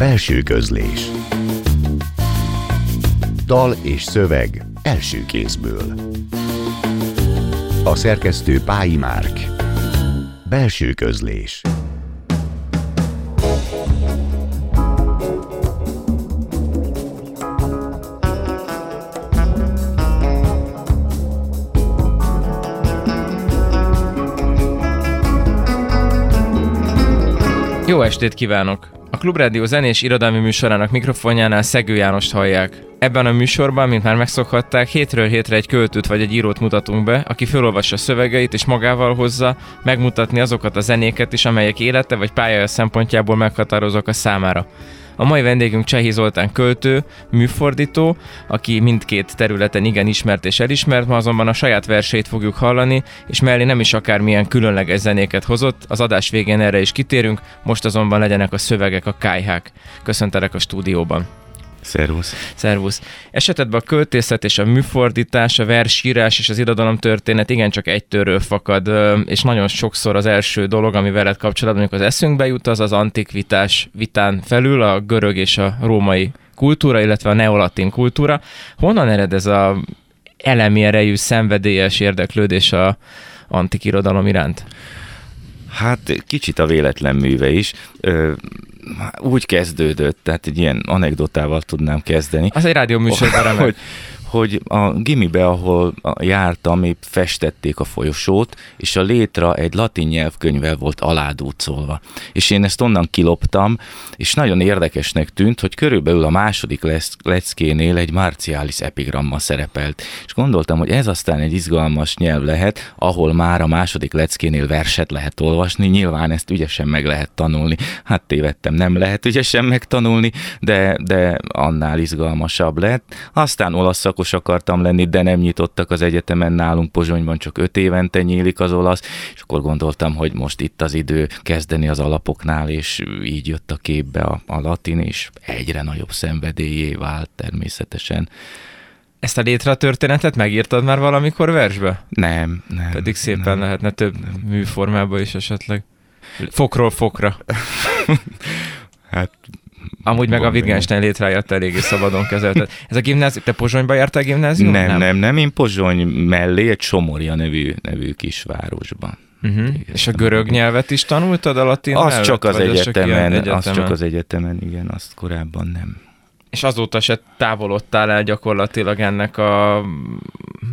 Belső közlés. Dal és szöveg első kézből. A szerkesztő Pályi Márk. Belső közlés. Jó estét kívánok! Klubrádió zenés irodalmi műsorának mikrofonjánál Szegő Jánost hallják. Ebben a műsorban, mint már megszokhatták, hétről hétre egy költőt vagy egy írót mutatunk be, aki felolvassa szövegeit és magával hozza, megmutatni azokat a zenéket is, amelyek élete vagy pályája szempontjából meghatározók a számára. A mai vendégünk Csehi Zoltán költő, műfordító, aki mindkét területen igen ismert és elismert, ma azonban a saját verseit fogjuk hallani, és mellé nem is akármilyen különleges zenéket hozott, az adás végén erre is kitérünk, most azonban legyenek a szövegek a kájhák. Köszöntelek a stúdióban. Szervusz. Szervusz. Esetedben a költészet és a műfordítás, a versírás és az irodalom történet igencsak egy törről fakad, és nagyon sokszor az első dolog, ami veled kapcsolatban az eszünkbe jut, az az antikvitás vitán felül a görög és a római kultúra, illetve a neolatin kultúra. Honnan ered ez a elemi erejű, szenvedélyes érdeklődés a antik irodalom iránt? Hát kicsit a véletlen műve is. Ö, úgy kezdődött, tehát egy ilyen anekdotával tudnám kezdeni. Az egy rádió műsorban hogy, hogy a gimibe, ahol jártam, épp festették a folyosót, és a létra egy latin nyelvkönyvvel volt aládúcolva. És én ezt onnan kiloptam, és nagyon érdekesnek tűnt, hogy körülbelül a második leckénél egy marcialis epigramma szerepelt. És gondoltam, hogy ez aztán egy izgalmas nyelv lehet, ahol már a második leckénél verset lehet olvasni, nyilván ezt ügyesen meg lehet tanulni. Hát tévedtem, nem lehet ügyesen megtanulni, de, de annál izgalmasabb lett. Aztán olaszak szakos akartam lenni, de nem nyitottak az egyetemen nálunk Pozsonyban, csak öt évente nyílik az olasz, és akkor gondoltam, hogy most itt az idő kezdeni az alapoknál, és így jött a képbe a, a latin, és egyre nagyobb szenvedélyé vált természetesen. Ezt a létre történetet megírtad már valamikor versbe? Nem, nem. Pedig szépen nem, lehetne több műformába is esetleg. Fokról fokra. hát Amúgy meg a Wittgenstein létráját eléggé szabadon kezelted. Ez a gimnázium, te Pozsonyba jártál gimnázium? Nem, nem, nem, nem, én Pozsony mellé egy Somorja nevű, nevű kisvárosban. Uh-huh. És a görög nyelvet is tanultad a latin Az mellett, csak az egyetemen, egyetemen, az csak az egyetemen, igen, azt korábban nem. És azóta se távolodtál el gyakorlatilag ennek a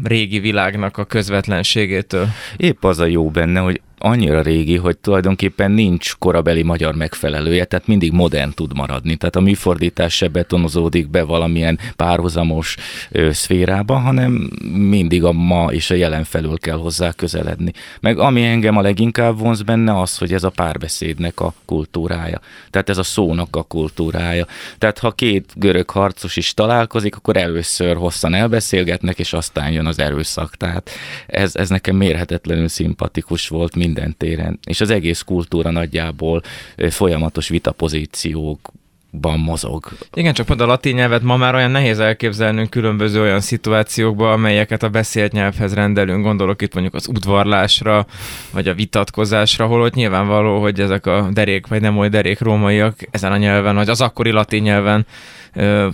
régi világnak a közvetlenségétől. Épp az a jó benne, hogy annyira régi, hogy tulajdonképpen nincs korabeli magyar megfelelője, tehát mindig modern tud maradni. Tehát a műfordítás se betonozódik be valamilyen párhuzamos ö, szférába, hanem mindig a ma és a jelen felül kell hozzá közeledni. Meg ami engem a leginkább vonz benne az, hogy ez a párbeszédnek a kultúrája. Tehát ez a szónak a kultúrája. Tehát ha két görög harcos is találkozik, akkor először hosszan elbeszélgetnek, és aztán jön az erőszak. Tehát ez, ez nekem mérhetetlenül szimpatikus volt, minden téren, és az egész kultúra nagyjából folyamatos vitapozíciók ban mozog. Igen, csak pont a latin nyelvet ma már olyan nehéz elképzelnünk különböző olyan szituációkba, amelyeket a beszélt nyelvhez rendelünk. Gondolok itt mondjuk az udvarlásra, vagy a vitatkozásra, holott nyilvánvaló, hogy ezek a derék, vagy nem oly derék rómaiak ezen a nyelven, vagy az akkori latin nyelven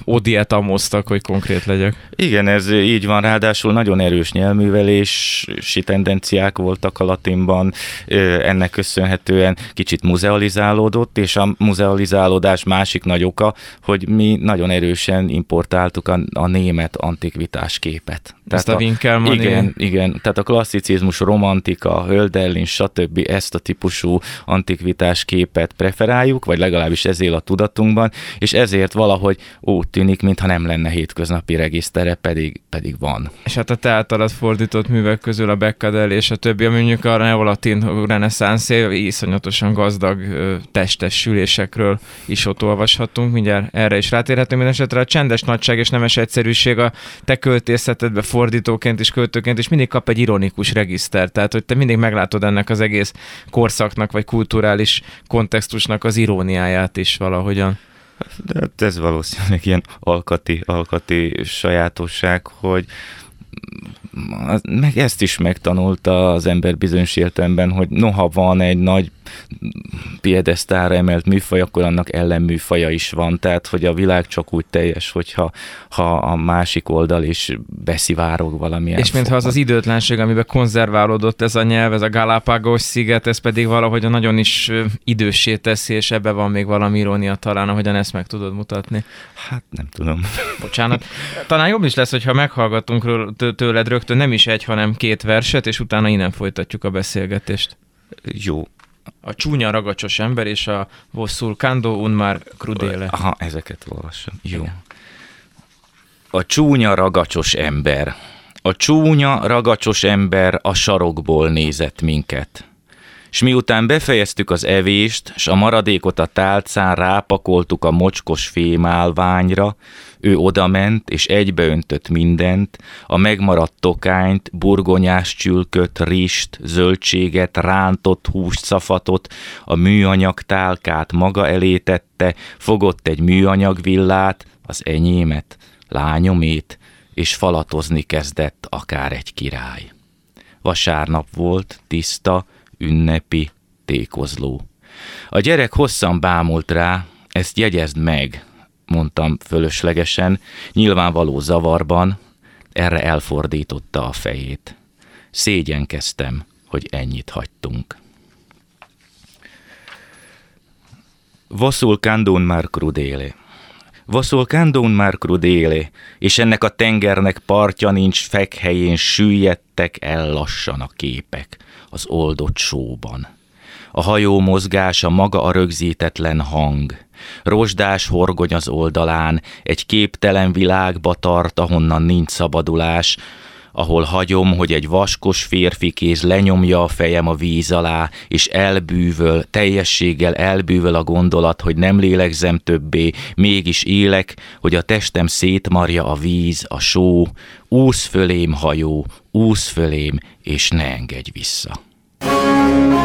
odiet amoztak, hogy konkrét legyek. Igen, ez így van, ráadásul nagyon erős nyelvművelési tendenciák voltak a latinban, ennek köszönhetően kicsit muzealizálódott, és a muzealizálódás másik nagy oka, hogy mi nagyon erősen importáltuk a, a német antikvitás képet. Tehát Ezt a, a Winkelmann Igen, igen, tehát a klasszicizmus, romantika, Hölderlin, stb. ezt a típusú antikvitás képet preferáljuk, vagy legalábbis ez él a tudatunkban, és ezért valahogy úgy tűnik, mintha nem lenne hétköznapi regisztere, pedig, pedig van. És hát a te általad fordított művek közül a Beckadel és a többi, mondjuk a neolatin reneszánszé, iszonyatosan gazdag testes sülésekről is ott olvashatunk, mindjárt erre is rátérhetünk, minden esetre a csendes nagyság és nemes egyszerűség a te költészetedbe fordítóként és költőként is mindig kap egy ironikus regiszter, tehát hogy te mindig meglátod ennek az egész korszaknak vagy kulturális kontextusnak az iróniáját is valahogyan. De hát ez valószínűleg ilyen alkati, alkati sajátosság, hogy meg ezt is megtanulta az ember bizonyos értelemben, hogy noha van egy nagy piedesztára emelt műfaj, akkor annak ellenműfaja is van, tehát hogy a világ csak úgy teljes, hogyha ha a másik oldal is beszivárog valamilyen. És mintha az az időtlenség, amiben konzerválódott ez a nyelv, ez a Galápagos sziget, ez pedig valahogy nagyon is idősé teszi, és ebbe van még valami irónia talán, ahogyan ezt meg tudod mutatni. Hát nem tudom. Bocsánat. Talán jobb is lesz, hogyha meghallgatunk tőled rögtön nem is egy, hanem két verset, és utána innen folytatjuk a beszélgetést. Jó, a csúnya ragacsos ember és a Vosszul Kando un már crudele. Aha, ezeket olvasom. Jó. A csúnya ragacsos ember. A csúnya ragacsos ember a sarokból nézett minket. S miután befejeztük az evést, s a maradékot a tálcán rápakoltuk a mocskos fémálványra, ő odament, és egybeöntött mindent, a megmaradt tokányt, burgonyás csülköt, rist, zöldséget, rántott húst, szafatot, a műanyag tálkát maga elé tette, fogott egy műanyag villát, az enyémet, lányomét, és falatozni kezdett akár egy király. Vasárnap volt, tiszta, ünnepi, tékozló. A gyerek hosszan bámult rá, ezt jegyezd meg, mondtam fölöslegesen, nyilvánvaló zavarban, erre elfordította a fejét. Szégyenkeztem, hogy ennyit hagytunk. Vasul kandun már kandun már crudele, és ennek a tengernek partja nincs fekhelyén, süllyedtek el lassan a képek az oldott sóban. A hajó mozgása maga a rögzítetlen hang. Rozsdás horgony az oldalán, egy képtelen világba tart, ahonnan nincs szabadulás, ahol hagyom, hogy egy vaskos férfi kéz lenyomja a fejem a víz alá, és elbűvöl, teljességgel elbűvöl a gondolat, hogy nem lélegzem többé, mégis élek, hogy a testem szétmarja a víz, a só, úsz fölém hajó, úsz fölém, és ne engedj vissza. A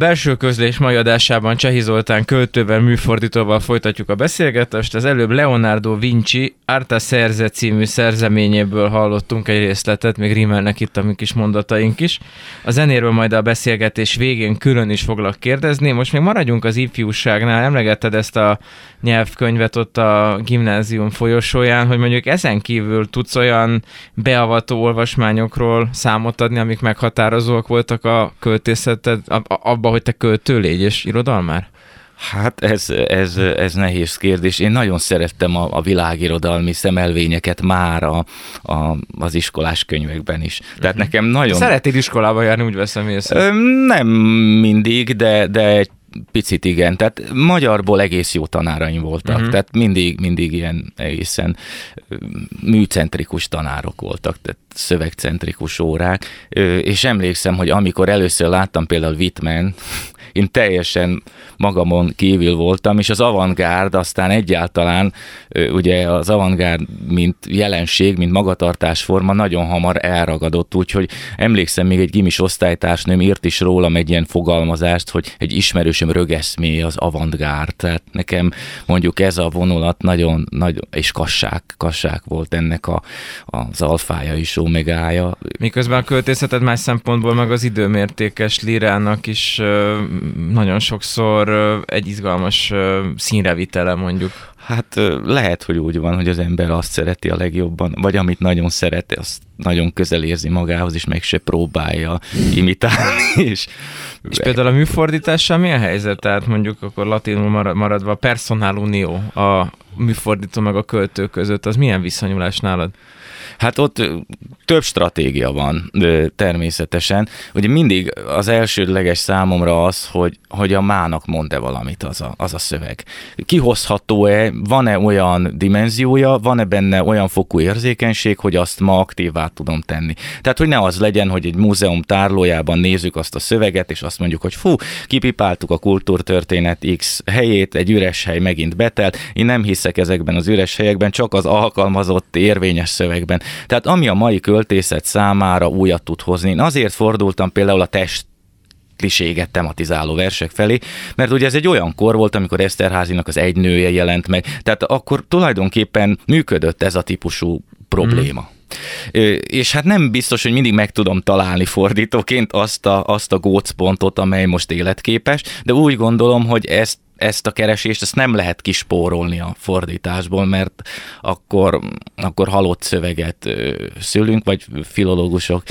belső közlés mai adásában Csehi Zoltán költővel, műfordítóval folytatjuk a beszélgetést. Az előbb Leonardo Vinci Arta Szerze című szerzeményéből hallottunk egy részletet, még rímelnek itt a mi kis mondataink is. A zenéről majd a beszélgetés végén külön is foglak kérdezni. Most még maradjunk az ifjúságnál. Emlegetted ezt a nyelvkönyvet ott a gimnázium folyosóján, hogy mondjuk ezen kívül tudsz olyan beavató olvasmányokról számot adni, amik meghatározóak voltak a költészeted, abba, hogy te költő légy és irodalmár? Hát ez, ez, ez nehéz kérdés. Én nagyon szerettem a, a világirodalmi szemelvényeket már a, a, az iskolás könyvekben is. Tehát uh-huh. nekem nagyon... Szeretnéd iskolába járni, úgy veszem észre. Nem mindig, de, de egy picit igen. Tehát magyarból egész jó tanáraim voltak. Uh-huh. Tehát mindig, mindig ilyen egészen műcentrikus tanárok voltak, tehát szövegcentrikus órák. És emlékszem, hogy amikor először láttam például Whitman, én teljesen magamon kívül voltam, és az avantgárd aztán egyáltalán, ugye az avantgárd, mint jelenség, mint magatartásforma nagyon hamar elragadott, úgyhogy emlékszem, még egy gimis osztálytársnőm írt is rólam egy ilyen fogalmazást, hogy egy ismerősöm rögeszmé az avantgárd, tehát nekem mondjuk ez a vonulat nagyon, nagyon és kassák, kassák volt ennek a, az alfája is, omegája. Miközben a költészeted más szempontból meg az időmértékes lirának is nagyon sokszor egy izgalmas színrevitele mondjuk. Hát lehet, hogy úgy van, hogy az ember azt szereti a legjobban, vagy amit nagyon szereti, azt nagyon közel érzi magához, és meg se próbálja imitálni. És, és például a műfordítással mi a helyzet? Tehát mondjuk akkor latinul maradva personál unió a műfordító meg a költő között, az milyen viszonyulás nálad? Hát ott több stratégia van természetesen. Ugye mindig az elsődleges számomra az, hogy, hogy a mának mond-e valamit az a, az a szöveg. Kihozható-e, van-e olyan dimenziója, van-e benne olyan fokú érzékenység, hogy azt ma aktívá tudom tenni. Tehát, hogy ne az legyen, hogy egy múzeum tárlójában nézzük azt a szöveget, és azt mondjuk, hogy fú, kipipáltuk a kultúrtörténet X helyét, egy üres hely megint betelt. Én nem hiszek ezekben az üres helyekben, csak az alkalmazott érvényes szövegben. Tehát ami a mai költészet számára újat tud hozni. Én azért fordultam például a test kliséget tematizáló versek felé, mert ugye ez egy olyan kor volt, amikor Eszterházinak az egy nője jelent meg, tehát akkor tulajdonképpen működött ez a típusú probléma. Mm. És hát nem biztos, hogy mindig meg tudom találni fordítóként azt a, azt a gócpontot, amely most életképes, de úgy gondolom, hogy ezt ezt a keresést, ezt nem lehet kispórolni a fordításból, mert akkor, akkor halott szöveget szülünk, vagy filológusok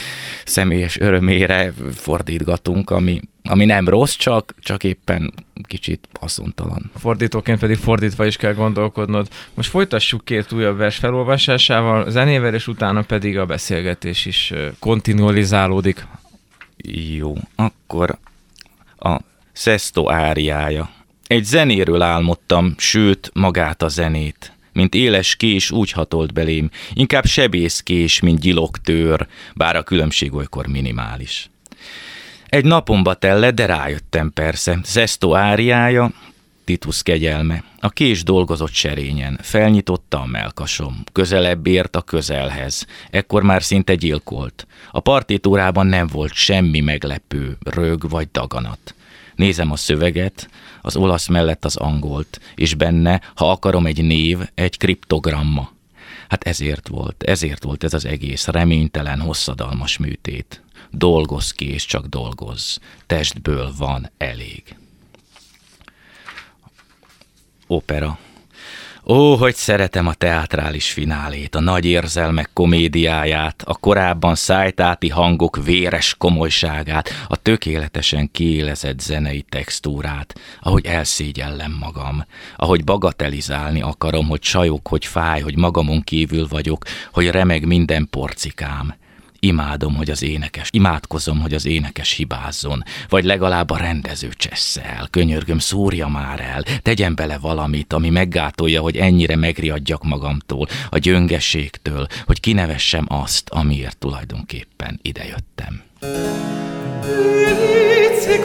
személyes örömére fordítgatunk, ami, ami nem rossz, csak, csak éppen kicsit haszontalan. Fordítóként pedig fordítva is kell gondolkodnod. Most folytassuk két újabb vers felolvasásával, zenével, és utána pedig a beszélgetés is kontinualizálódik. Jó, akkor a Sesto áriája. Egy zenéről álmodtam, sőt, magát a zenét. Mint éles kés úgy hatolt belém, inkább sebész kés, mint gyilogtőr, bár a különbség olykor minimális. Egy napomba telle, de rájöttem persze. Zesto áriája, Titus kegyelme. A kés dolgozott serényen, felnyitotta a melkasom, közelebb ért a közelhez. Ekkor már szinte gyilkolt. A partitúrában nem volt semmi meglepő, rög vagy daganat. Nézem a szöveget, az olasz mellett az angolt, és benne, ha akarom egy név, egy kriptogramma. Hát ezért volt, ezért volt ez az egész reménytelen, hosszadalmas műtét. Dolgoz ki, és csak dolgoz. Testből van elég. Opera. Ó, hogy szeretem a teátrális finálét, a nagy érzelmek komédiáját, a korábban szájtáti hangok véres komolyságát, a tökéletesen kiélezett zenei textúrát, ahogy elszégyellem magam, ahogy bagatelizálni akarom, hogy csajok, hogy fáj, hogy magamon kívül vagyok, hogy remeg minden porcikám. Imádom, hogy az énekes, imádkozom, hogy az énekes hibázzon, vagy legalább a rendező csesszel, könyörgöm, szúrja már el, tegyen bele valamit, ami meggátolja, hogy ennyire megriadjak magamtól, a gyöngességtől, hogy kinevessem azt, amiért tulajdonképpen idejöttem. Vici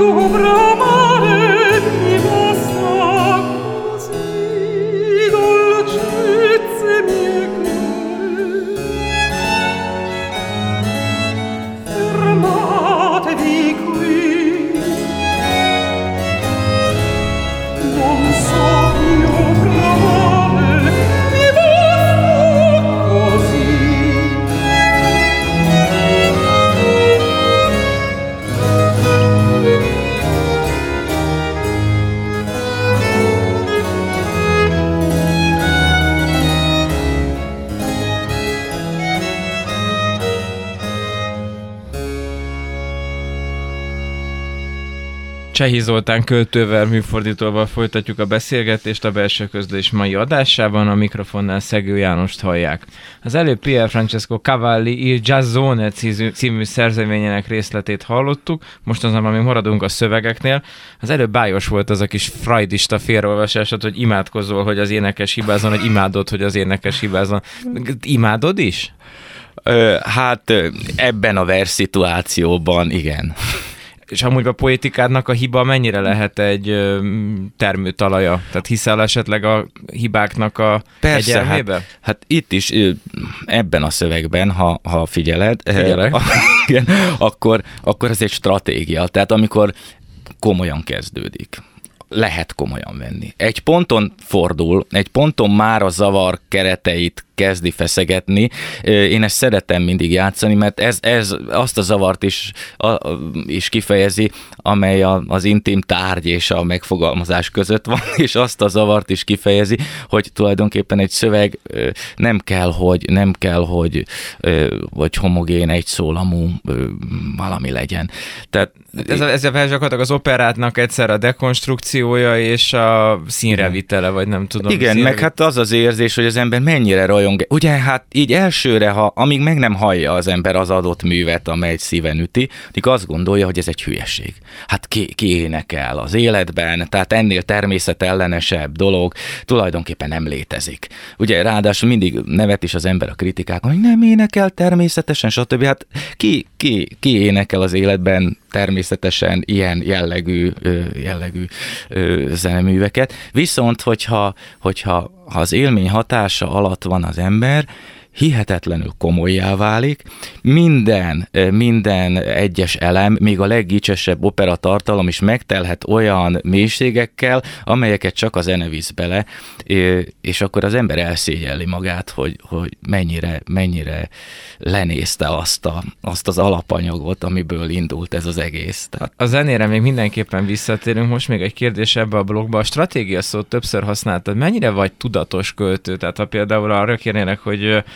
Hugo Brown. Csehi Zoltán költővel, műfordítóval folytatjuk a beszélgetést a belső közlés mai adásában, a mikrofonnál Szegő Jánost hallják. Az előbb Pier Francesco Cavalli Il Jazzone című szerzeményének részletét hallottuk, most azonban még maradunk a szövegeknél. Az előbb bájos volt az a kis freudista félreolvasásod, hogy imádkozol, hogy az énekes hibázon, hogy imádod, hogy az énekes hibázon. Imádod is? Ö, hát ebben a verszituációban igen. És amúgy a poétikádnak a hiba mennyire lehet egy termőtalaja? Tehát hiszel esetleg a hibáknak a Persze, hát, hát itt is ebben a szövegben, ha, ha figyeled, Figyelek. igen, akkor, akkor ez egy stratégia. Tehát amikor komolyan kezdődik lehet komolyan venni. Egy ponton fordul, egy ponton már a zavar kereteit kezdi feszegetni. Én ezt szeretem mindig játszani, mert ez, ez azt a zavart is, a, is kifejezi, amely a, az intim tárgy és a megfogalmazás között van, és azt a zavart is kifejezi, hogy tulajdonképpen egy szöveg nem kell, hogy nem kell, hogy vagy homogén, egy szólamú valami legyen. Tehát ez a, ez a gyakorlatilag az operátnak egyszer a dekonstrukciója és a színrevitele, vagy nem tudom. Igen, meg hát az az érzés, hogy az ember mennyire rajong rajong. Ugye hát így elsőre, ha, amíg meg nem hallja az ember az adott művet, amely szíven üti, addig azt gondolja, hogy ez egy hülyeség. Hát ki, ki énekel az életben, tehát ennél természetellenesebb dolog tulajdonképpen nem létezik. Ugye ráadásul mindig nevet is az ember a kritikákon, hogy nem énekel természetesen, stb. Hát ki, ki, ki énekel az életben természetesen ilyen jellegű, jellegű zeneműveket. Viszont, hogyha, hogyha ha az élmény hatása alatt van az ember, hihetetlenül komolyá válik, minden, minden egyes elem, még a leggicsesebb operatartalom is megtelhet olyan mélységekkel, amelyeket csak a zene visz bele, és akkor az ember elszégyelli magát, hogy, hogy mennyire, mennyire lenézte azt, a, azt az alapanyagot, amiből indult ez az egész. A zenére még mindenképpen visszatérünk, most még egy kérdés ebbe a blogba. A stratégia szót többször használtad, mennyire vagy tudatos költő? Tehát ha például arra kérnének, hogy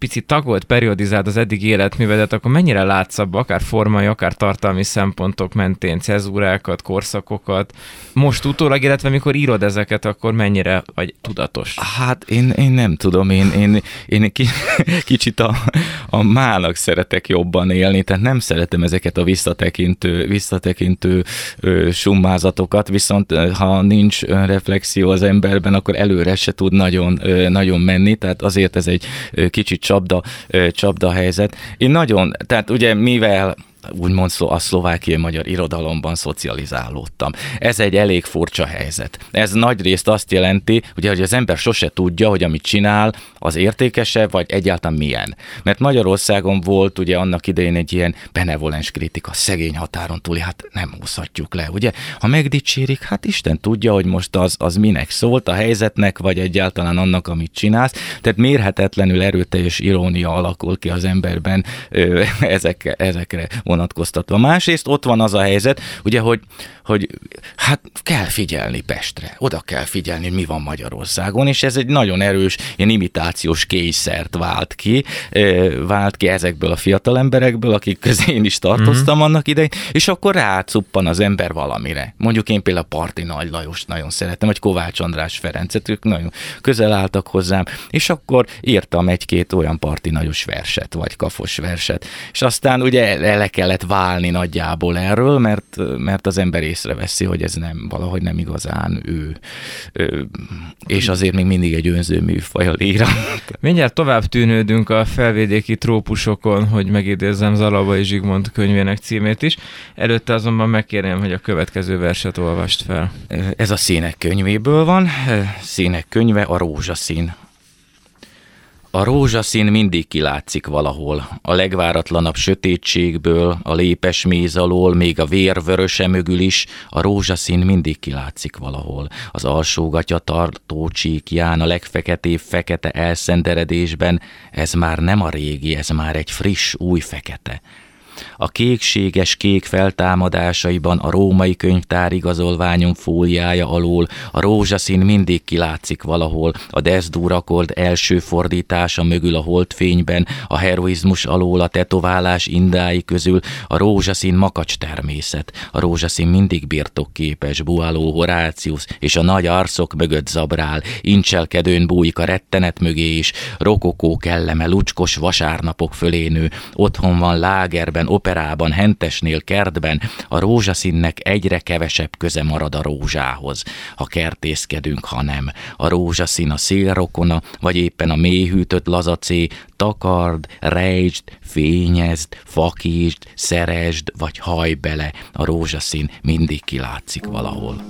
picit tagolt, periodizáld az eddig életművedet, akkor mennyire látsz abba, akár formai, akár tartalmi szempontok mentén cezúrákat, korszakokat, most utólag, illetve mikor írod ezeket, akkor mennyire vagy tudatos? Hát én, én nem tudom, én, én, én kicsit a, a mának szeretek jobban élni, tehát nem szeretem ezeket a visszatekintő, visszatekintő ö, summázatokat, viszont ha nincs reflexió az emberben, akkor előre se tud nagyon, ö, nagyon menni, tehát azért ez egy kicsit csapda, csapda helyzet. Én nagyon, tehát ugye mivel úgymond szó, a szlovákiai magyar irodalomban szocializálódtam. Ez egy elég furcsa helyzet. Ez nagy részt azt jelenti, ugye, hogy az ember sose tudja, hogy amit csinál, az értékese, vagy egyáltalán milyen. Mert Magyarországon volt ugye annak idején egy ilyen benevolens kritika, szegény határon túli, hát nem húzhatjuk le, ugye? Ha megdicsérik, hát Isten tudja, hogy most az, az minek szólt a helyzetnek, vagy egyáltalán annak, amit csinálsz. Tehát mérhetetlenül erőteljes irónia alakul ki az emberben ö, ezek, ezekre vonatkoztatva. Másrészt ott van az a helyzet, ugye, hogy, hogy hát kell figyelni Pestre, oda kell figyelni, mi van Magyarországon, és ez egy nagyon erős ilyen imitációs kényszert vált ki, vált ki ezekből a fiatal emberekből, akik közé én is tartoztam mm-hmm. annak idején, és akkor rácuppan az ember valamire. Mondjuk én például Parti Nagy Lajos nagyon szeretem, vagy Kovács András Ferencet, ők nagyon közel álltak hozzám, és akkor írtam egy-két olyan Parti Nagyos verset, vagy kafos verset, és aztán ugye le kellett válni nagyjából erről, mert, mert az ember észreveszi, hogy ez nem, valahogy nem igazán ő, ő és azért még mindig egy önző műfaj a líra. Mindjárt tovább tűnődünk a felvidéki trópusokon, hogy megidézzem Zalabai Zsigmond könyvének címét is. Előtte azonban megkérném, hogy a következő verset olvast fel. Ez a színek könyvéből van. Színek könyve a rózsaszín. A rózsaszín mindig kilátszik valahol, a legváratlanabb sötétségből, a lépes méz alól, még a vér vöröse mögül is, a rózsaszín mindig kilátszik valahol. Az alsógatja tartó csíkján, a legfeketébb fekete elszenderedésben, ez már nem a régi, ez már egy friss, új fekete. A kékséges kék feltámadásaiban a római könyvtár igazolványom fóliája alól. A rózsaszín mindig kilátszik valahol, a deszdúrakord első fordítása mögül a holdfényben, a heroizmus alól a tetoválás indái közül. A rózsaszín makacs természet, a rózsaszín mindig birtokképes, buáló Horácius és a nagy arcok mögött zabrál, incselkedőn bújik a rettenet mögé is, rokokó kelleme lucskos vasárnapok fölénő, otthon van lágerben, operában, hentesnél, kertben a rózsaszínnek egyre kevesebb köze marad a rózsához, ha kertészkedünk, ha nem. A rózsaszín a szélrokona, vagy éppen a mélyhűtött lazacé, takard, rejtsd, fényezd, fakítsd, szeresd, vagy haj bele, a rózsaszín mindig kilátszik valahol.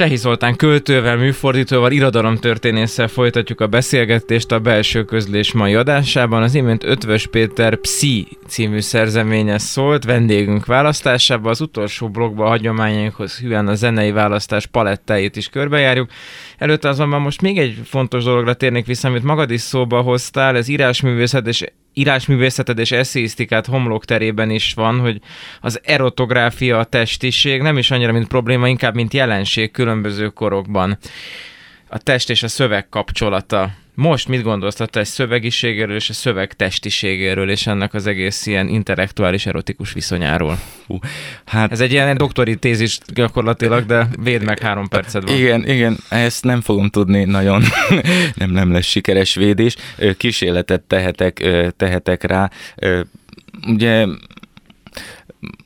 Csehi Zoltán költővel, műfordítóval, irodalomtörténésszel folytatjuk a beszélgetést a belső közlés mai adásában. Az imént Ötvös Péter Psi című szerzeménye szólt vendégünk választásában. Az utolsó blogban a hagyományainkhoz hűen a zenei választás palettáit is körbejárjuk. Előtte azonban most még egy fontos dologra térnék vissza, amit magad is szóba hoztál, ez írásművészet és írásművészeted és eszéisztikát homlok terében is van, hogy az erotográfia, a testiség nem is annyira, mint probléma, inkább, mint jelenség különböző korokban. A test és a szöveg kapcsolata. Most mit gondolsz a test szövegiségéről és a szöveg testiségéről, és ennek az egész ilyen intellektuális erotikus viszonyáról? Hú, hát... Ez egy ilyen doktori tézis gyakorlatilag, de véd meg három percet van. Igen, igen, ezt nem fogom tudni nagyon, nem, nem lesz sikeres védés. Kísérletet tehetek, tehetek rá. Ugye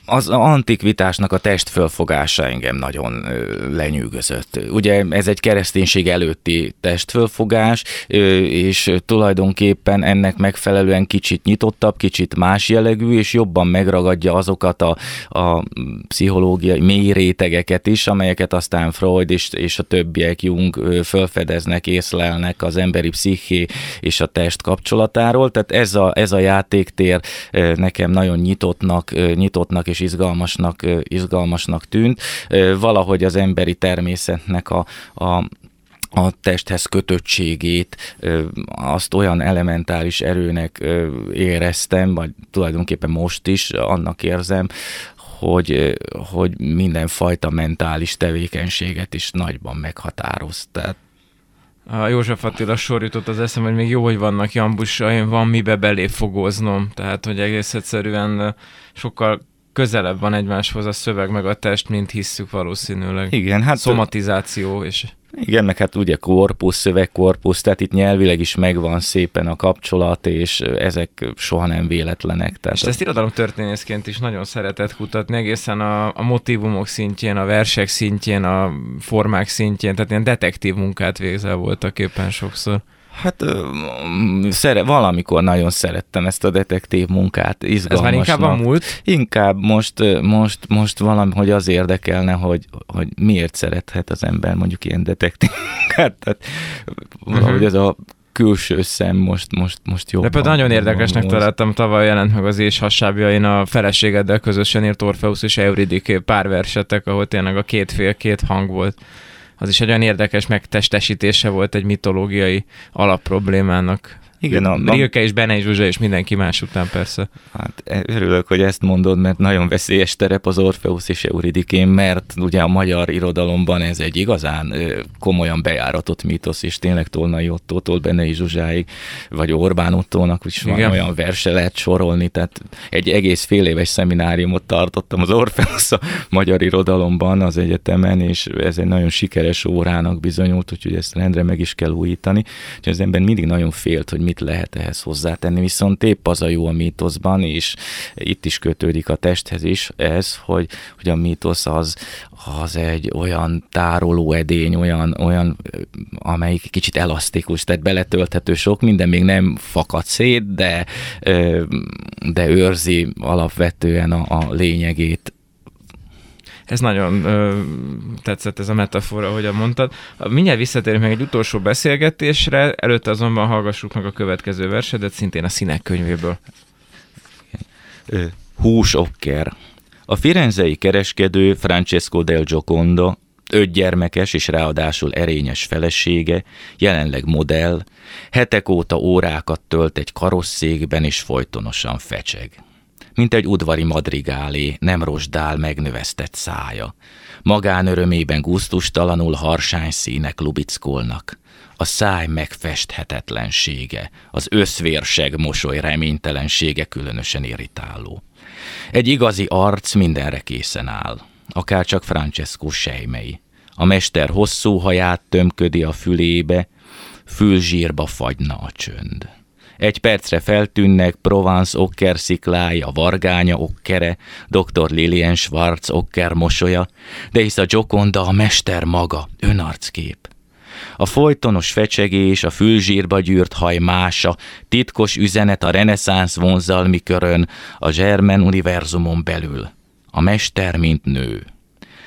az antikvitásnak a testfölfogása engem nagyon lenyűgözött. Ugye ez egy kereszténység előtti testfölfogás, és tulajdonképpen ennek megfelelően kicsit nyitottabb, kicsit más jellegű, és jobban megragadja azokat a, a pszichológiai mély rétegeket is, amelyeket aztán Freud és, és a többiek Jung fölfedeznek, észlelnek az emberi psziché és a test kapcsolatáról. Tehát ez a, ez a játéktér nekem nagyon nyitottnak, nyitottnak és izgalmasnak, izgalmasnak tűnt. Valahogy az emberi természetnek a, a a testhez kötöttségét, azt olyan elementális erőnek éreztem, vagy tulajdonképpen most is annak érzem, hogy, hogy mindenfajta mentális tevékenységet is nagyban meghatároz. Tehát a József Attila sor jutott az eszem, hogy még jó, hogy vannak jambusaim, van mibe belé fogóznom. Tehát, hogy egész egyszerűen sokkal közelebb van egymáshoz a szöveg meg a test, mint hisszük valószínűleg. Igen, hát... Szomatizáció és... Igen, meg hát ugye korpusz, szövegkorpusz, tehát itt nyelvileg is megvan szépen a kapcsolat, és ezek soha nem véletlenek. Tehát és ezt irodalom történészként is nagyon szeretett kutatni, egészen a, a motivumok szintjén, a versek szintjén, a formák szintjén, tehát ilyen detektív munkát végzel voltak éppen sokszor. Hát szere, valamikor nagyon szerettem ezt a detektív munkát, izgalmasnak. Ez már inkább a múlt? Inkább most, most, most valami, hogy az érdekelne, hogy, hogy miért szerethet az ember mondjuk ilyen detektív munkát. Tehát valahogy uh-huh. ez a külső szem most, most, most jó. De például nagyon érdekesnek találtam, tavaly jelent meg az és hassábjain a feleségeddel közösen írt Orpheus és Euridiké pár versetek, ahol tényleg a két fél, két hang volt az is egy olyan érdekes megtestesítése volt egy mitológiai alapproblémának. Igen, a, Rilke és Bene Zsuzsa és mindenki más után persze. Hát örülök, hogy ezt mondod, mert nagyon veszélyes terep az Orpheus és Euridikén, mert ugye a magyar irodalomban ez egy igazán komolyan bejáratott mítosz, és tényleg Tolnai Ottótól Bene Zsuzsáig, vagy Orbán Ottónak is van Igen. olyan verse lehet sorolni, tehát egy egész fél éves szemináriumot tartottam az Orpheus a magyar irodalomban az egyetemen, és ez egy nagyon sikeres órának bizonyult, úgyhogy ezt rendre meg is kell újítani. Úgyhogy az ember mindig nagyon félt, hogy mit mit lehet ehhez hozzátenni, viszont épp az a jó a mítoszban, és itt is kötődik a testhez is ez, hogy, hogy a mítosz az, az egy olyan tároló edény, olyan, olyan, amelyik kicsit elasztikus, tehát beletölthető sok minden, még nem fakad szét, de, de őrzi alapvetően a, a lényegét ez nagyon ö, tetszett ez a metafora, ahogy mondtad. Mindjárt visszatérünk meg egy utolsó beszélgetésre, előtte azonban hallgassuk meg a következő versedet, szintén a színek könyvéből. Hús okker. A firenzei kereskedő Francesco del Giocondo öt gyermekes és ráadásul erényes felesége, jelenleg modell, hetek óta órákat tölt egy karosszékben és folytonosan fecseg mint egy udvari madrigálé, nem rozsdál megnövesztett szája. Magánörömében gusztustalanul harsány színek lubickolnak. A száj megfesthetetlensége, az összvérseg mosoly reménytelensége különösen irritáló. Egy igazi arc mindenre készen áll, akár csak Francesco sejmei. A mester hosszú haját tömködi a fülébe, fülzsírba fagyna a csönd. Egy percre feltűnnek Provence okker sziklája, Vargánya okkere, dr. Lilian Schwarz okker mosolya, de hisz a Gioconda a mester maga, önarckép. A folytonos fecsegés, a fülzsírba gyűrt haj mása, titkos üzenet a reneszánsz vonzalmi körön, a Germen univerzumon belül. A mester, mint nő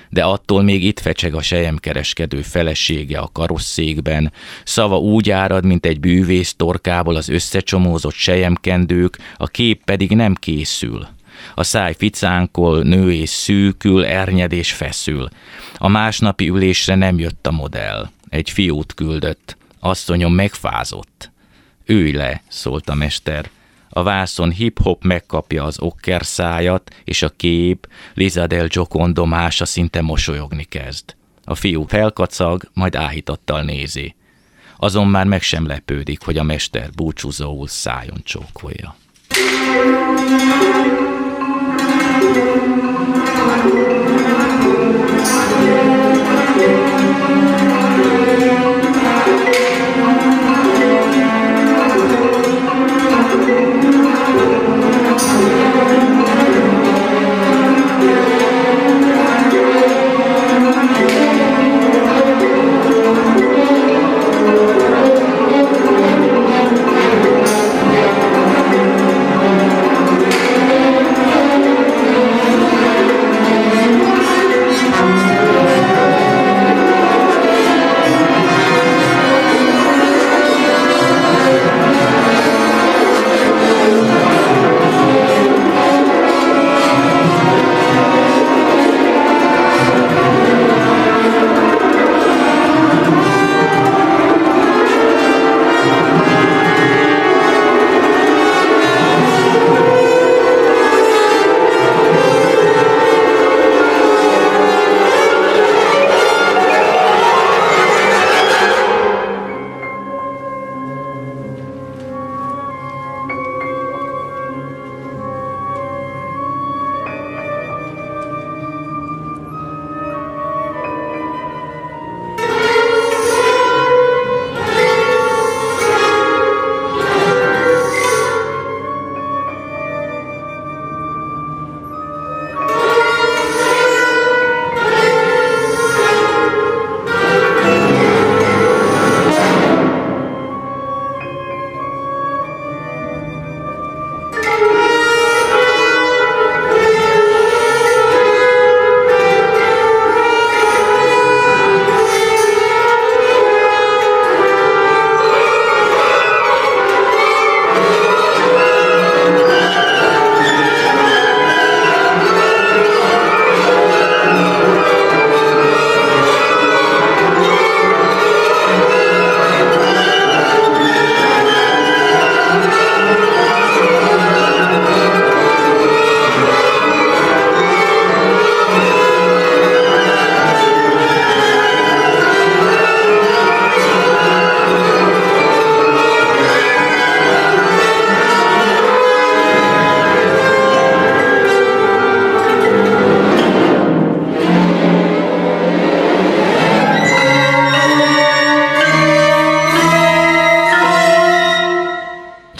de attól még itt fecseg a sejemkereskedő felesége a karosszékben, szava úgy árad, mint egy bűvész torkából az összecsomózott sejemkendők, a kép pedig nem készül. A száj ficánkol, nő és szűkül, ernyed és feszül. A másnapi ülésre nem jött a modell. Egy fiút küldött. Asszonyom megfázott. Ülj le, szólt a mester. A vászon hip-hop megkapja az okker szájat, és a kép Liza del Giocondo mása szinte mosolyogni kezd. A fiú felkacag, majd áhítattal nézi. Azon már meg sem lepődik, hogy a mester búcsúzóul szájon csókolja.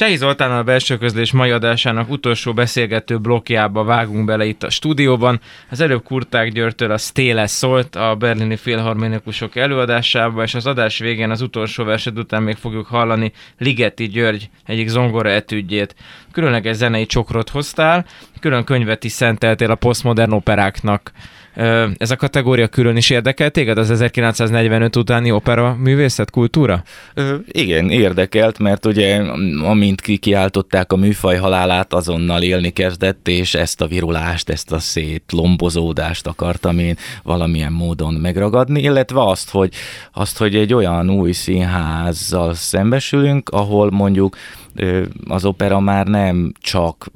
Csehi Zoltán a belső közlés mai adásának utolsó beszélgető blokkjába vágunk bele itt a stúdióban. Az előbb Kurták Györgytől a Stéle szólt a berlini filharmonikusok előadásába, és az adás végén az utolsó versed után még fogjuk hallani Ligeti György egyik zongora etüdjét. Különleges zenei csokrot hoztál, külön könyvet is szenteltél a posztmodern operáknak. Ez a kategória külön is érdekel téged, az 1945 utáni opera művészet, kultúra? Igen, érdekelt, mert ugye amint kikiáltották a műfaj halálát, azonnal élni kezdett, és ezt a virulást, ezt a szétlombozódást akartam én valamilyen módon megragadni, illetve azt, hogy, azt, hogy egy olyan új színházzal szembesülünk, ahol mondjuk az opera már nem csak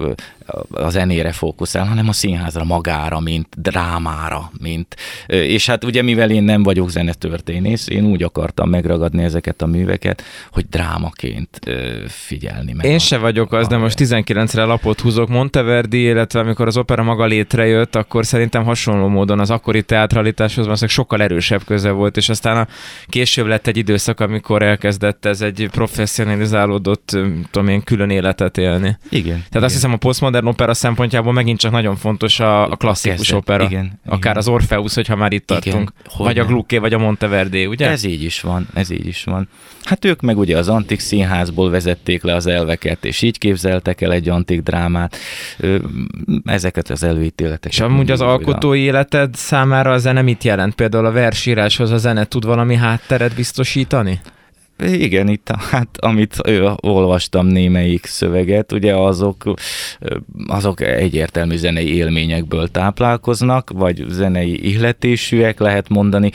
a zenére fókuszál, hanem a színházra magára, mint drámára, mint... És hát ugye mivel én nem vagyok zenetörténész, én úgy akartam megragadni ezeket a műveket, hogy drámaként figyelni meg. Én se vagyok az, de most 19-re lapot húzok Monteverdi, illetve amikor az opera maga létrejött, akkor szerintem hasonló módon az akkori teatralitáshoz van sokkal erősebb köze volt, és aztán a később lett egy időszak, amikor elkezdett ez egy professzionalizálódott, tudom én, külön életet élni. Igen. Tehát igen. azt hiszem a posztmodern modern opera szempontjából megint csak nagyon fontos a, a klasszikus Kezdet, opera. Igen, Akár igen. az Orpheus, hogyha már itt tartunk. Igen, vagy a Glucké, vagy a Monteverdi, ugye? Ez így is van, ez így is van. Hát ők meg ugye az antik színházból vezették le az elveket, és így képzeltek el egy antik drámát. Ezeket az előítéleteket. És amúgy az alkotói életed számára a zene mit jelent? Például a versíráshoz a zene tud valami hátteret biztosítani? Igen, itt hát amit ő, olvastam némelyik szöveget, ugye azok, azok egyértelmű zenei élményekből táplálkoznak, vagy zenei ihletésűek lehet mondani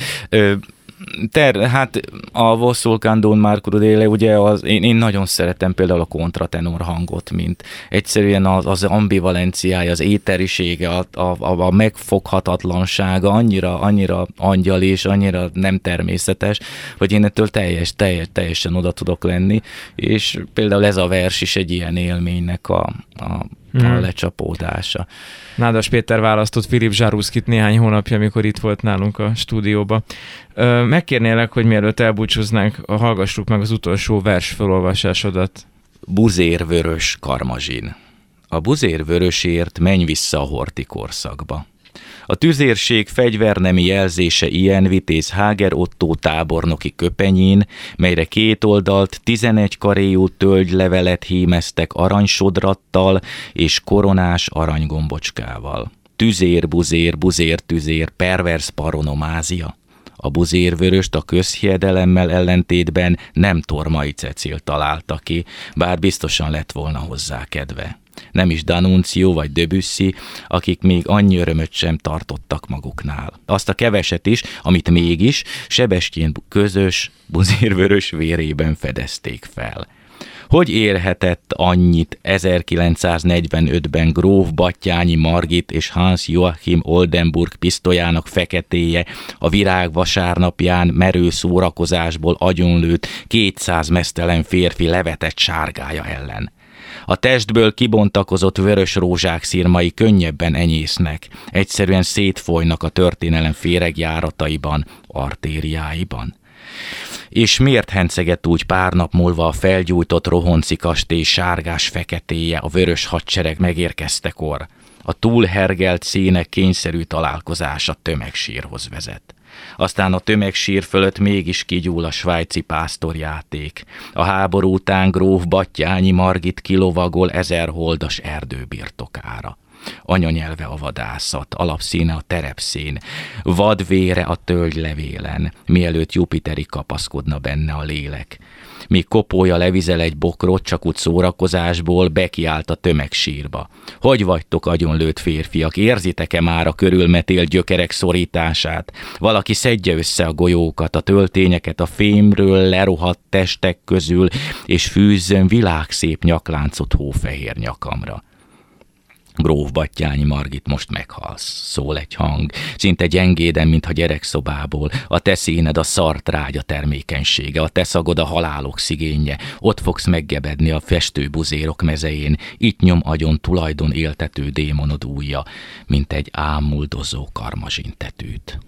ter, hát a Vosszulkándón Márkuru Déle, ugye az, én, én nagyon szeretem például a kontratenor hangot, mint egyszerűen az, az ambivalenciája, az éterisége, a, a, a megfoghatatlansága annyira, annyira angyal és annyira nem természetes, hogy én ettől teljes, teljes, teljesen oda tudok lenni, és például ez a vers is egy ilyen élménynek a, a a hmm. lecsapódása. Nádas Péter választott Filip Zsaruszkit néhány hónapja, amikor itt volt nálunk a stúdióba. Megkérnélek, hogy mielőtt elbúcsúznánk, hallgassuk meg az utolsó vers felolvasásodat. Buzérvörös karmazsin. A buzérvörösért menj vissza a horti korszakba. A tüzérség fegyvernemi jelzése ilyen vitéz Háger Otto tábornoki köpenyén, melyre két oldalt tizenegy karéjú tölgylevelet hímeztek aranysodrattal és koronás aranygombocskával. Tüzér, buzér, buzér, tüzér, pervers paronomázia. A buzérvöröst a közhiedelemmel ellentétben nem Tormai Cecil találta ki, bár biztosan lett volna hozzá kedve nem is Danuncio vagy Debussy, akik még annyi örömöt sem tartottak maguknál. Azt a keveset is, amit mégis Sebestyén közös, buzérvörös vérében fedezték fel. Hogy érhetett annyit 1945-ben Gróf Battyányi Margit és Hans Joachim Oldenburg pisztolyának feketéje a virág vasárnapján merő szórakozásból agyonlőtt 200 mesztelen férfi levetett sárgája ellen? A testből kibontakozott vörös rózsák szírmai könnyebben enyésznek, egyszerűen szétfolynak a történelem féregjárataiban, artériáiban. És miért henceget úgy pár nap múlva a felgyújtott rohonci kastély sárgás feketéje a vörös hadsereg megérkeztekor? A túlhergelt színek kényszerű találkozása tömegsírhoz vezet. Aztán a tömegsír fölött mégis kigyúl a svájci pásztorjáték. A háború után gróf Battyányi Margit kilovagol ezer holdas erdőbirtokára anyanyelve a vadászat, alapszíne a terepszín, vadvére a tölgylevélen, mielőtt Jupiteri kapaszkodna benne a lélek míg kopója levizel egy bokrot csak úgy szórakozásból, bekiált a tömegsírba. Hogy vagytok agyonlőtt férfiak, érzitek-e már a körülmetél gyökerek szorítását? Valaki szedje össze a golyókat, a töltényeket a fémről lerohadt testek közül, és fűzzön világszép nyakláncot hófehér nyakamra. Gróf Battyányi Margit, most meghalsz, szól egy hang, szinte gyengéden, mintha gyerekszobából. A te színed a szartrágya termékenysége, a te szagod a halálok szigénye. Ott fogsz meggebedni a festőbuzérok mezején, itt nyom agyon tulajdon éltető démonod újja, mint egy ámuldozó karmazsintetűt.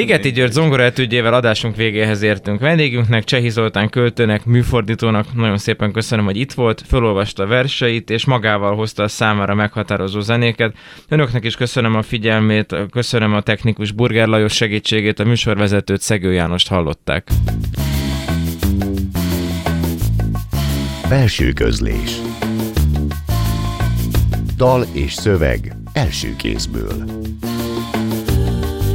Ligeti György zongora etüdjével adásunk végéhez értünk. Vendégünknek, Csehi Zoltán költőnek, műfordítónak nagyon szépen köszönöm, hogy itt volt, felolvasta verseit, és magával hozta a számára meghatározó zenéket. Önöknek is köszönöm a figyelmét, köszönöm a technikus Burger Lajos segítségét, a műsorvezetőt Szegő Jánost hallották. Belső közlés Dal és szöveg első kézből